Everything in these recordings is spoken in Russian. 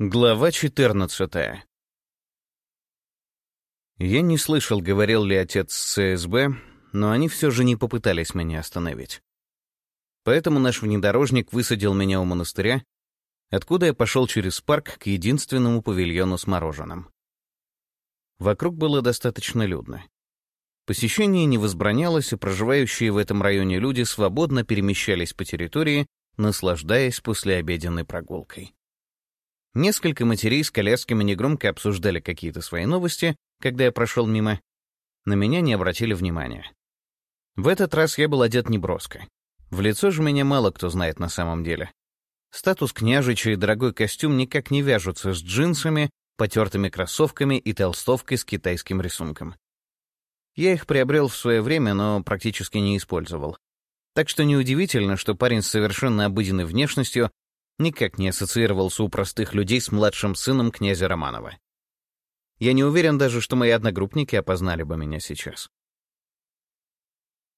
Глава 14 Я не слышал, говорил ли отец с ЦСБ, но они все же не попытались меня остановить. Поэтому наш внедорожник высадил меня у монастыря, откуда я пошел через парк к единственному павильону с мороженым. Вокруг было достаточно людно. Посещение не возбранялось, и проживающие в этом районе люди свободно перемещались по территории, наслаждаясь послеобеденной прогулкой. Несколько матерей с колясками негромко обсуждали какие-то свои новости, когда я прошел мимо. На меня не обратили внимания. В этот раз я был одет неброско. В лицо же меня мало кто знает на самом деле. Статус княжича и дорогой костюм никак не вяжутся с джинсами, потертыми кроссовками и толстовкой с китайским рисунком. Я их приобрел в свое время, но практически не использовал. Так что неудивительно, что парень с совершенно обыденной внешностью никак не ассоциировался у простых людей с младшим сыном князя Романова. Я не уверен даже, что мои одногруппники опознали бы меня сейчас.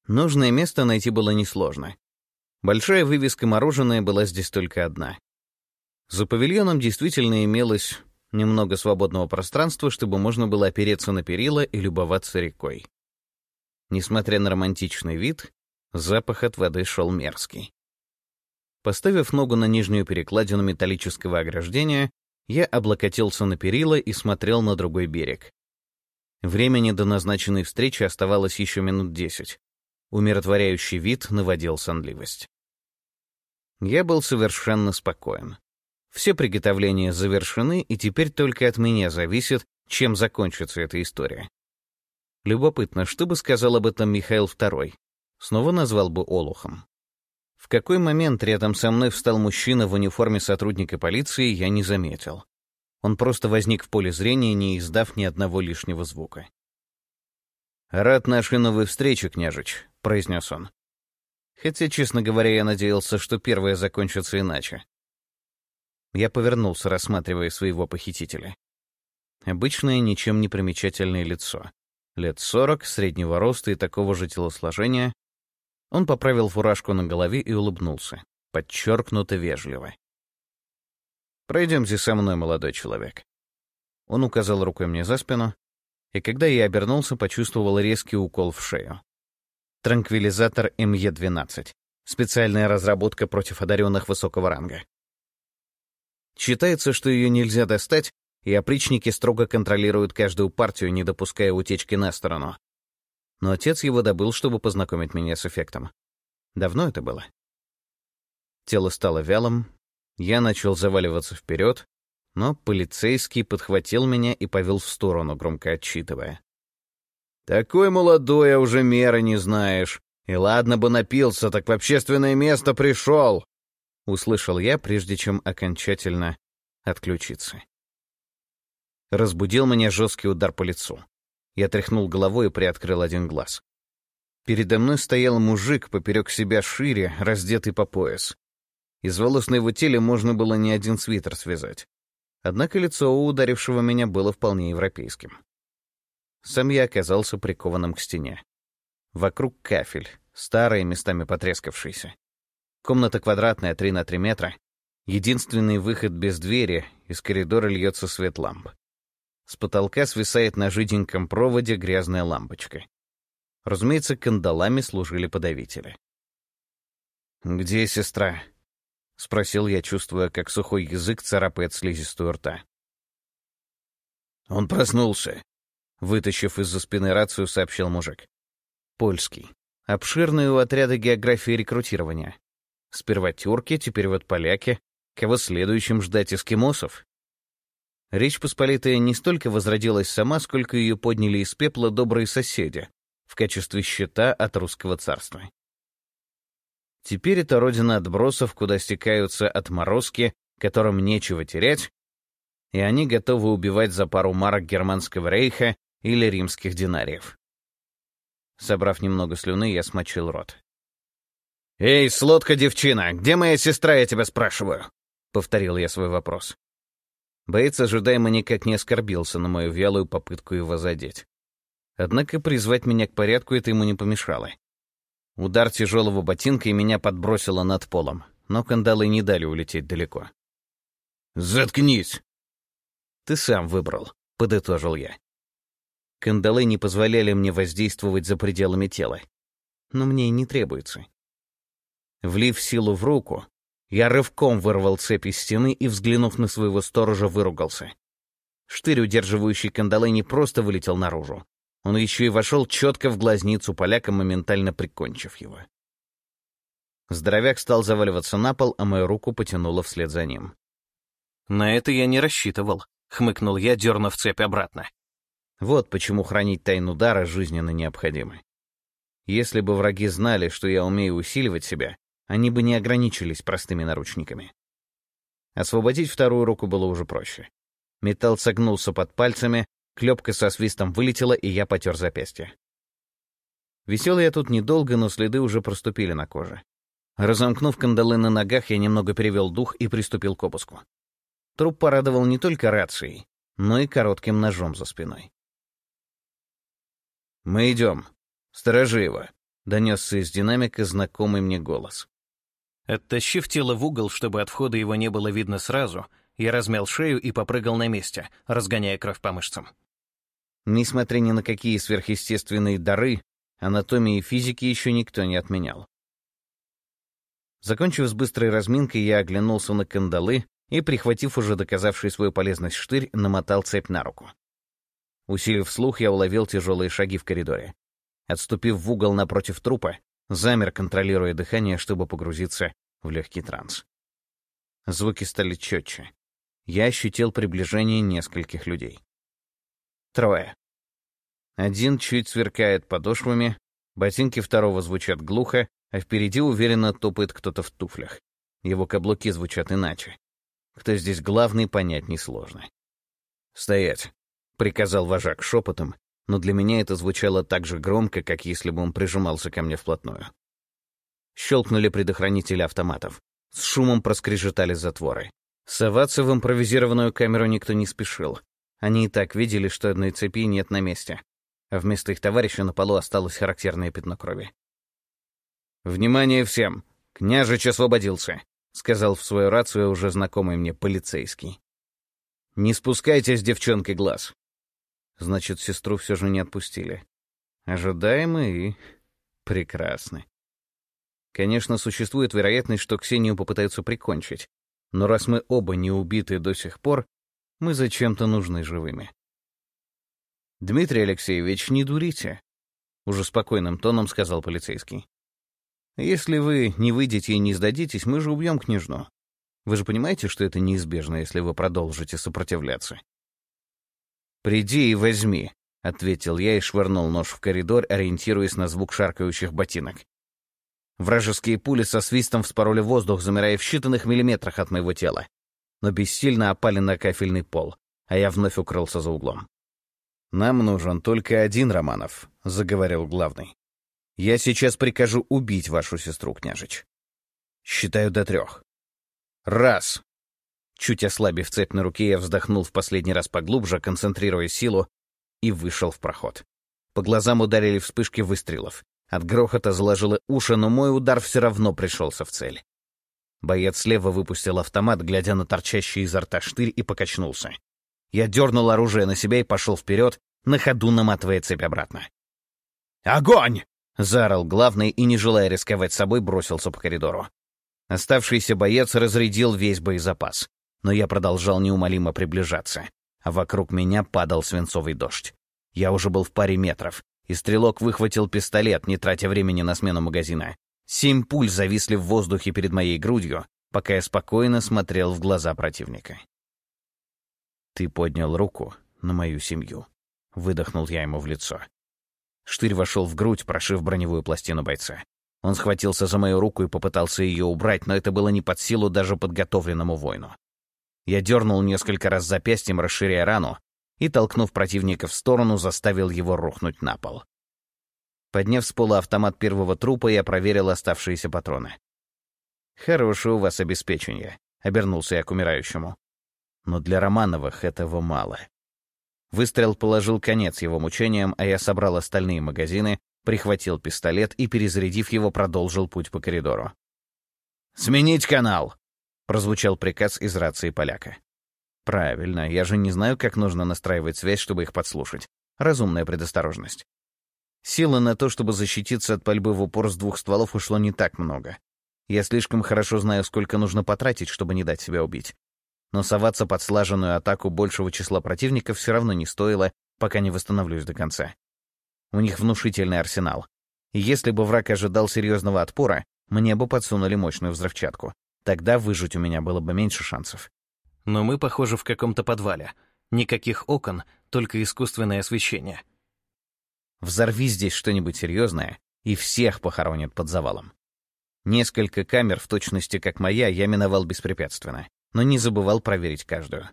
Нужное место найти было несложно. Большая вывеска «Мороженое» была здесь только одна. За павильоном действительно имелось немного свободного пространства, чтобы можно было опереться на перила и любоваться рекой. Несмотря на романтичный вид, запах от воды шел мерзкий. Поставив ногу на нижнюю перекладину металлического ограждения, я облокотился на перила и смотрел на другой берег. Времени до назначенной встречи оставалось еще минут десять. Умиротворяющий вид наводил сонливость. Я был совершенно спокоен. Все приготовления завершены, и теперь только от меня зависит, чем закончится эта история. Любопытно, что бы сказал об этом Михаил II? Снова назвал бы Олухом. В какой момент рядом со мной встал мужчина в униформе сотрудника полиции, я не заметил. Он просто возник в поле зрения, не издав ни одного лишнего звука. «Рад нашей новой встрече, княжич», — произнес он. Хотя, честно говоря, я надеялся, что первая закончится иначе. Я повернулся, рассматривая своего похитителя. Обычное, ничем не примечательное лицо. Лет сорок, среднего роста и такого же телосложения, он поправил фуражку на голове и улыбнулся, подчеркнуто вежливо. «Пройдемте со мной, молодой человек». Он указал рукой мне за спину, и когда я обернулся, почувствовал резкий укол в шею. Транквилизатор МЕ-12. Специальная разработка против одаренных высокого ранга. Считается, что ее нельзя достать, и опричники строго контролируют каждую партию, не допуская утечки на сторону но отец его добыл, чтобы познакомить меня с эффектом. Давно это было. Тело стало вялым, я начал заваливаться вперед, но полицейский подхватил меня и повел в сторону, громко отчитывая. «Такой молодой, а уже меры не знаешь. И ладно бы напился, так в общественное место пришел!» Услышал я, прежде чем окончательно отключиться. Разбудил меня жесткий удар по лицу. Я тряхнул головой и приоткрыл один глаз. Передо мной стоял мужик поперек себя шире, раздетый по пояс. Из волос на его теле можно было не один свитер связать. Однако лицо у ударившего меня было вполне европейским. Сам я оказался прикованным к стене. Вокруг кафель, старый, местами потрескавшийся. Комната квадратная, 3 на 3 метра. Единственный выход без двери, из коридора льется свет ламп. С потолка свисает на жиденьком проводе грязная лампочка. Разумеется, кандалами служили подавители. «Где сестра?» — спросил я, чувствуя, как сухой язык царапает слизистую рта. «Он проснулся», — вытащив из-за спины рацию, сообщил мужик. «Польский. Обширные у отряда географии рекрутирования. Сперва тюрки, теперь вот поляки. Кого следующим ждать эскимосов?» Речь Посполитая не столько возродилась сама, сколько ее подняли из пепла добрые соседи в качестве щита от русского царства. Теперь это родина отбросов, куда стекаются отморозки, которым нечего терять, и они готовы убивать за пару марок германского рейха или римских динариев. Собрав немного слюны, я смочил рот. «Эй, слотка-девчина, где моя сестра, я тебя спрашиваю?» — повторил я свой вопрос. Боец ожидаемо никак не оскорбился на мою вялую попытку его задеть. Однако призвать меня к порядку это ему не помешало. Удар тяжелого ботинка и меня подбросило над полом, но кандалы не дали улететь далеко. «Заткнись!» Ты сам выбрал, подытожил я. Кандалы не позволяли мне воздействовать за пределами тела. Но мне и не требуется. Влив силу в руку, я рывком вырвал цепь из стены и, взглянув на своего сторожа, выругался. Штырь, удерживающий кандалы, не просто вылетел наружу. Он еще и вошел четко в глазницу поляка, моментально прикончив его. Здоровяк стал заваливаться на пол, а мою руку потянуло вслед за ним. «На это я не рассчитывал», — хмыкнул я, дернув цепь обратно. Вот почему хранить тайну дара жизненно необходимо. Если бы враги знали, что я умею усиливать себя, они бы не ограничились простыми наручниками. Освободить вторую руку было уже проще. Металл согнулся под пальцами, клепка со свистом вылетела, и я потер запястье. Висел я тут недолго, но следы уже проступили на коже. Разомкнув кандалы на ногах, я немного перевел дух и приступил к обыску. Труп порадовал не только рацией, но и коротким ножом за спиной. «Мы идем. Сторожи его», — донесся из динамика знакомый мне голос. Оттащив тело в угол, чтобы от входа его не было видно сразу, я размял шею и попрыгал на месте, разгоняя кровь по мышцам. Несмотря ни на какие сверхъестественные дары, анатомии и физики еще никто не отменял. Закончив с быстрой разминкой, я оглянулся на кандалы и, прихватив уже доказавший свою полезность штырь, намотал цепь на руку. Усилив слух, я уловил тяжелые шаги в коридоре. Отступив в угол напротив трупа, замер, контролируя дыхание, чтобы погрузиться в легкий транс. Звуки стали четче. Я ощутил приближение нескольких людей. Трое. Один чуть сверкает подошвами, ботинки второго звучат глухо, а впереди уверенно топает кто-то в туфлях. Его каблуки звучат иначе. Кто здесь главный, понять несложно. «Стоять!» — приказал вожак шепотом, но для меня это звучало так же громко, как если бы он прижимался ко мне вплотную. Щелкнули предохранители автоматов. С шумом проскрежетали затворы. Соваться в импровизированную камеру никто не спешил. Они и так видели, что одной цепи нет на месте, а вместо их товарища на полу осталось характерное пятно крови. «Внимание всем! Княжич освободился!» — сказал в свою рацию уже знакомый мне полицейский. «Не спускайте с девчонкой глаз. Значит, сестру все же не отпустили. Ожидаемо и прекрасно. Конечно, существует вероятность, что Ксению попытаются прикончить, но раз мы оба не убиты до сих пор, мы зачем-то нужны живыми. «Дмитрий Алексеевич, не дурите», — уже спокойным тоном сказал полицейский. «Если вы не выйдете и не сдадитесь, мы же убьем княжну. Вы же понимаете, что это неизбежно, если вы продолжите сопротивляться?» «Приди и возьми», — ответил я и швырнул нож в коридор, ориентируясь на звук шаркающих ботинок. Вражеские пули со свистом вспороли воздух, замирая в считанных миллиметрах от моего тела, но бессильно опали на кафельный пол, а я вновь укрылся за углом. «Нам нужен только один Романов», — заговорил главный. «Я сейчас прикажу убить вашу сестру, княжич. Считаю до трех. Раз!» Чуть ослабив цепь на руке, я вздохнул в последний раз поглубже, концентрируя силу, и вышел в проход. По глазам ударили вспышки выстрелов. От грохота заложило уши, но мой удар все равно пришелся в цель. Боец слева выпустил автомат, глядя на торчащий изо рта штырь, и покачнулся. Я дернул оружие на себя и пошел вперед, на ходу наматывая цепь обратно. «Огонь!» — заорал главный и, не желая рисковать собой, бросился по коридору. Оставшийся боец разрядил весь боезапас но я продолжал неумолимо приближаться, а вокруг меня падал свинцовый дождь. Я уже был в паре метров, и стрелок выхватил пистолет, не тратя времени на смену магазина. Семь пуль зависли в воздухе перед моей грудью, пока я спокойно смотрел в глаза противника. «Ты поднял руку на мою семью», — выдохнул я ему в лицо. Штырь вошел в грудь, прошив броневую пластину бойца. Он схватился за мою руку и попытался ее убрать, но это было не под силу даже подготовленному воину. Я дернул несколько раз запястьем, расширяя рану, и, толкнув противника в сторону, заставил его рухнуть на пол. Подняв с пола автомат первого трупа, я проверил оставшиеся патроны. «Хорошее у вас обеспечение», — обернулся я к умирающему. «Но для Романовых этого мало». Выстрел положил конец его мучениям, а я собрал остальные магазины, прихватил пистолет и, перезарядив его, продолжил путь по коридору. «Сменить канал!» прозвучал приказ из рации поляка. Правильно, я же не знаю, как нужно настраивать связь, чтобы их подслушать. Разумная предосторожность. Силы на то, чтобы защититься от пальбы в упор с двух стволов, ушло не так много. Я слишком хорошо знаю, сколько нужно потратить, чтобы не дать себя убить. Но соваться под слаженную атаку большего числа противников все равно не стоило, пока не восстановлюсь до конца. У них внушительный арсенал. Если бы враг ожидал серьезного отпора, мне бы подсунули мощную взрывчатку. Тогда выжить у меня было бы меньше шансов. Но мы, похоже, в каком-то подвале. Никаких окон, только искусственное освещение. Взорви здесь что-нибудь серьезное, и всех похоронят под завалом. Несколько камер, в точности как моя, я миновал беспрепятственно, но не забывал проверить каждую.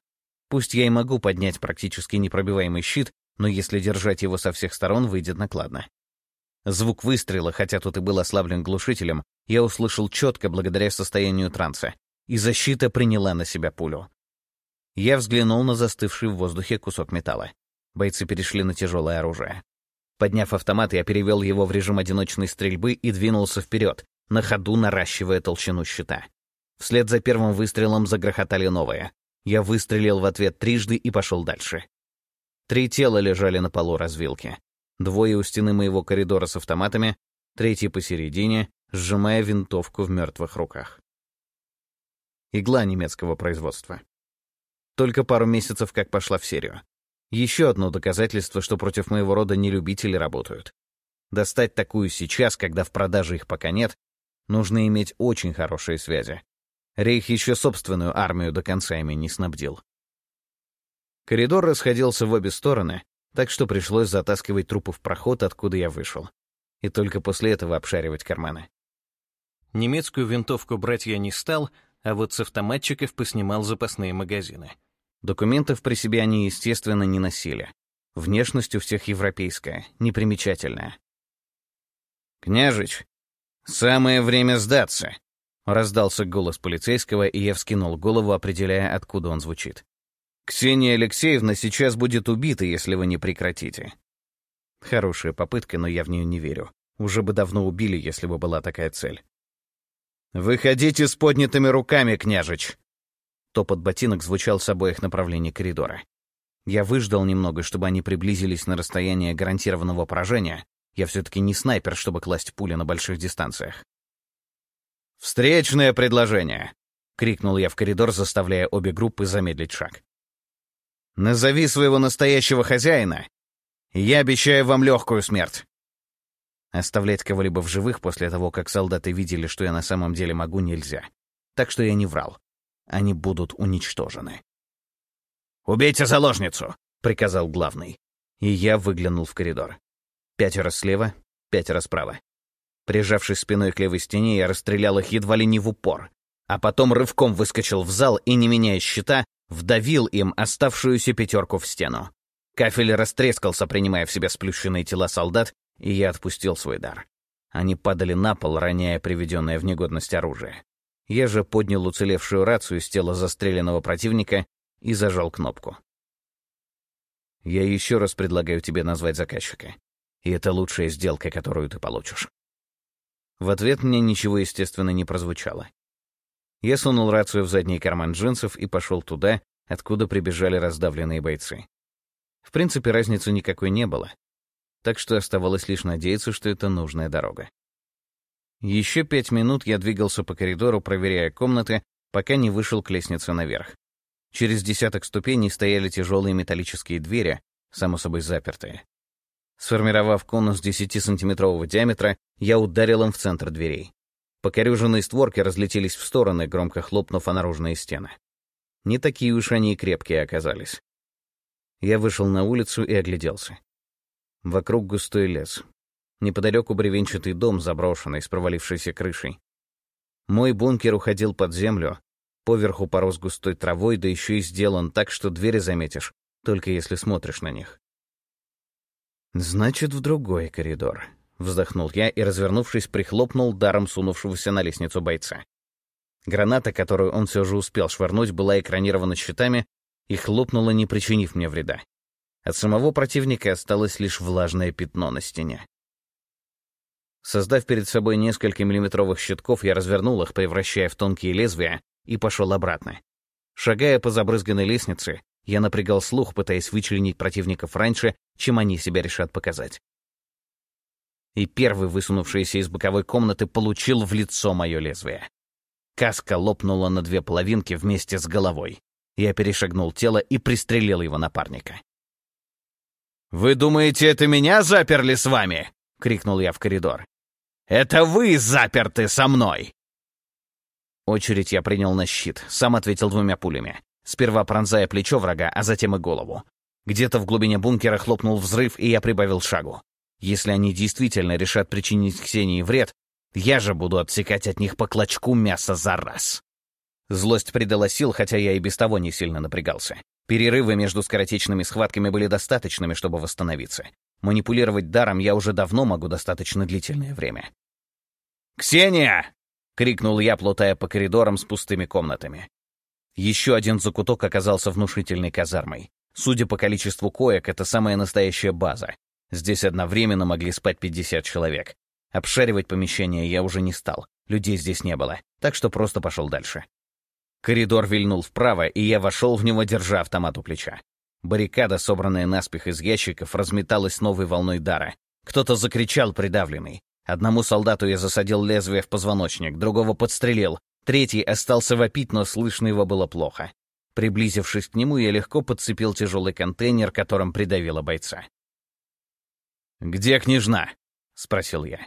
Пусть я и могу поднять практически непробиваемый щит, но если держать его со всех сторон, выйдет накладно. Звук выстрела, хотя тут и был ослаблен глушителем, я услышал четко благодаря состоянию транса, и защита приняла на себя пулю. Я взглянул на застывший в воздухе кусок металла. Бойцы перешли на тяжелое оружие. Подняв автомат, я перевел его в режим одиночной стрельбы и двинулся вперед, на ходу наращивая толщину щита. Вслед за первым выстрелом загрохотали новые. Я выстрелил в ответ трижды и пошел дальше. Три тела лежали на полу развилки. Двое у стены моего коридора с автоматами, третий посередине, сжимая винтовку в мертвых руках. Игла немецкого производства. Только пару месяцев как пошла в серию. Еще одно доказательство, что против моего рода не любители работают. Достать такую сейчас, когда в продаже их пока нет, нужно иметь очень хорошие связи. Рейх еще собственную армию до конца ими не снабдил. Коридор расходился в обе стороны, так что пришлось затаскивать трупы в проход, откуда я вышел. И только после этого обшаривать карманы. Немецкую винтовку брать я не стал, а вот с автоматчиков поснимал запасные магазины. Документов при себе они, естественно, не носили. Внешность у всех европейская, непримечательная. «Княжич, самое время сдаться!» Раздался голос полицейского, и я вскинул голову, определяя, откуда он звучит. «Ксения Алексеевна сейчас будет убита, если вы не прекратите». Хорошая попытка, но я в нее не верю. Уже бы давно убили, если бы была такая цель. «Выходите с поднятыми руками, княжич!» Топот ботинок звучал с обоих направлений коридора. Я выждал немного, чтобы они приблизились на расстояние гарантированного поражения. Я все-таки не снайпер, чтобы класть пули на больших дистанциях. «Встречное предложение!» — крикнул я в коридор, заставляя обе группы замедлить шаг. «Назови своего настоящего хозяина, и я обещаю вам легкую смерть!» Оставлять кого-либо в живых после того, как солдаты видели, что я на самом деле могу, нельзя. Так что я не врал они будут уничтожены. «Убейте заложницу!» — приказал главный. И я выглянул в коридор. Пятеро слева, пятеро справа. Прижавшись спиной к левой стене, я расстрелял их едва ли не в упор, а потом рывком выскочил в зал и, не меняя щита, вдавил им оставшуюся пятерку в стену. Кафель растрескался, принимая в себя сплющенные тела солдат, и я отпустил свой дар. Они падали на пол, роняя приведенное в негодность оружие. Я же поднял уцелевшую рацию с тела застреленного противника и зажал кнопку. Я еще раз предлагаю тебе назвать заказчика. И это лучшая сделка, которую ты получишь. В ответ мне ничего, естественно, не прозвучало. Я сунул рацию в задний карман джинсов и пошел туда, откуда прибежали раздавленные бойцы. В принципе, разницы никакой не было, так что оставалось лишь надеяться, что это нужная дорога. Еще пять минут я двигался по коридору, проверяя комнаты, пока не вышел к лестнице наверх. Через десяток ступеней стояли тяжелые металлические двери, само собой запертые. Сформировав конус 10-сантиметрового диаметра, я ударил им в центр дверей. Покорюженные створки разлетелись в стороны, громко хлопнув о наружные стены. Не такие уж они и крепкие оказались. Я вышел на улицу и огляделся. Вокруг густой лес. Неподалеку бревенчатый дом, заброшенный, с провалившейся крышей. Мой бункер уходил под землю, поверху порос густой травой, да еще и сделан так, что двери заметишь, только если смотришь на них. «Значит, в другой коридор», — вздохнул я и, развернувшись, прихлопнул даром сунувшегося на лестницу бойца. Граната, которую он все же успел швырнуть, была экранирована щитами и хлопнула, не причинив мне вреда. От самого противника осталось лишь влажное пятно на стене. Создав перед собой несколько миллиметровых щитков, я развернул их, превращая в тонкие лезвия, и пошел обратно. Шагая по забрызганной лестнице, я напрягал слух, пытаясь вычленить противников раньше, чем они себя решат показать. И первый, высунувшийся из боковой комнаты, получил в лицо мое лезвие. Каска лопнула на две половинки вместе с головой. Я перешагнул тело и пристрелил его напарника. «Вы думаете, это меня заперли с вами?» — крикнул я в коридор. «Это вы заперты со мной!» Очередь я принял на щит, сам ответил двумя пулями. Сперва пронзая плечо врага, а затем и голову. Где-то в глубине бункера хлопнул взрыв, и я прибавил шагу. Если они действительно решат причинить Ксении вред, я же буду отсекать от них по клочку мяса за раз. Злость придала сил, хотя я и без того не сильно напрягался. Перерывы между скоротечными схватками были достаточными, чтобы восстановиться. Манипулировать даром я уже давно могу достаточно длительное время. «Ксения!» — крикнул я, плутая по коридорам с пустыми комнатами. Еще один закуток оказался внушительной казармой. Судя по количеству коек, это самая настоящая база. Здесь одновременно могли спать 50 человек. Обшаривать помещение я уже не стал. Людей здесь не было, так что просто пошел дальше. Коридор вильнул вправо, и я вошел в него, держа автомат у плеча. Баррикада, собранная наспех из ящиков, разметалась новой волной дара. Кто-то закричал придавленный. Одному солдату я засадил лезвие в позвоночник, другого подстрелил. Третий остался вопить, но слышно его было плохо. Приблизившись к нему, я легко подцепил тяжелый контейнер, которым придавило бойца. «Где княжна?» — спросил я.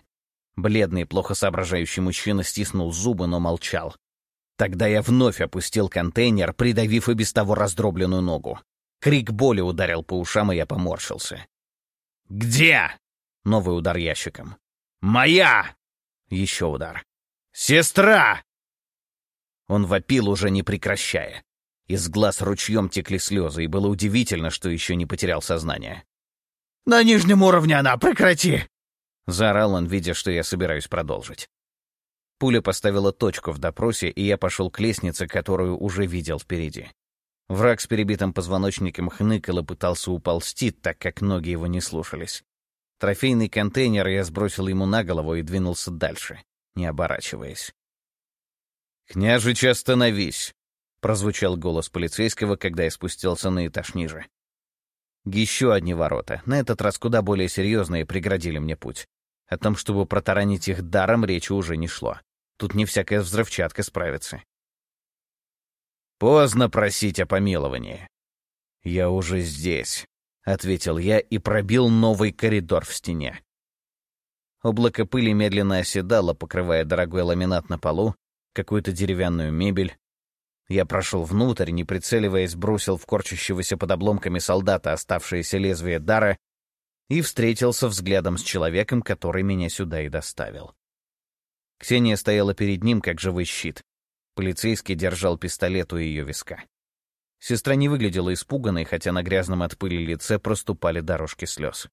Бледный, плохо соображающий мужчина стиснул зубы, но молчал. Тогда я вновь опустил контейнер, придавив и без того раздробленную ногу. Крик боли ударил по ушам, и я поморщился. «Где?» — новый удар ящиком. «Моя!» Еще удар. «Сестра!» Он вопил, уже не прекращая. Из глаз ручьем текли слезы, и было удивительно, что еще не потерял сознание. «На нижнем уровне она, прекрати!» Заорал он, видя, что я собираюсь продолжить. Пуля поставила точку в допросе, и я пошел к лестнице, которую уже видел впереди. Враг с перебитым позвоночником хныкал и пытался уползти, так как ноги его не слушались. Трофейный контейнер я сбросил ему на голову и двинулся дальше, не оборачиваясь. «Княжич, остановись!» — прозвучал голос полицейского, когда я спустился на этаж ниже. Еще одни ворота, на этот раз куда более серьезные, преградили мне путь. О том, чтобы протаранить их даром, речи уже не шло. Тут не всякая взрывчатка справится. «Поздно просить о помиловании. Я уже здесь. — ответил я и пробил новый коридор в стене. Облако пыли медленно оседало, покрывая дорогой ламинат на полу, какую-то деревянную мебель. Я прошел внутрь, не прицеливаясь, бросил в корчащегося под обломками солдата оставшееся лезвие дара и встретился взглядом с человеком, который меня сюда и доставил. Ксения стояла перед ним, как живой щит. Полицейский держал пистолет у ее виска. Сестра не выглядела испуганной, хотя на грязном от пыли лице проступали дорожки слез.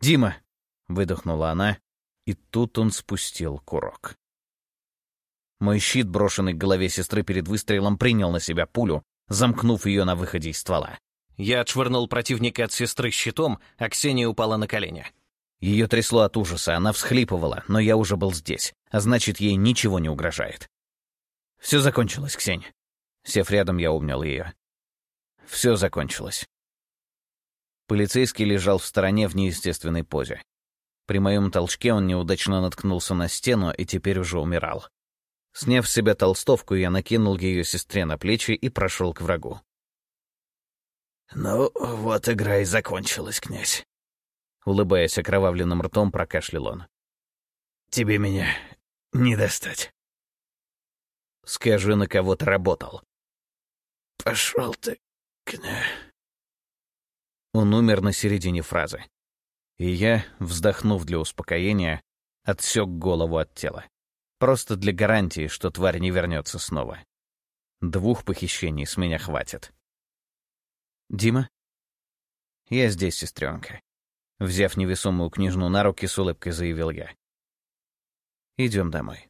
«Дима!» — выдохнула она, и тут он спустил курок. Мой щит, брошенный к голове сестры перед выстрелом, принял на себя пулю, замкнув ее на выходе из ствола. Я отшвырнул противника от сестры щитом, а Ксения упала на колени. Ее трясло от ужаса, она всхлипывала, но я уже был здесь, а значит, ей ничего не угрожает. «Все закончилось, Ксень. Сев рядом, я обнял ее. Все закончилось. Полицейский лежал в стороне в неестественной позе. При моем толчке он неудачно наткнулся на стену и теперь уже умирал. Сняв с себя толстовку, я накинул ее сестре на плечи и прошел к врагу. «Ну, вот игра и закончилась, князь», — улыбаясь окровавленным ртом, прокашлял он. «Тебе меня не достать». «Скажи, на кого ты работал?» Пошел ты, кня. Он умер на середине фразы. И я, вздохнув для успокоения, отсек голову от тела. Просто для гарантии, что тварь не вернется снова. Двух похищений с меня хватит. «Дима?» «Я здесь, сестренка», — взяв невесомую княжну на руки, с улыбкой заявил я. «Идем домой».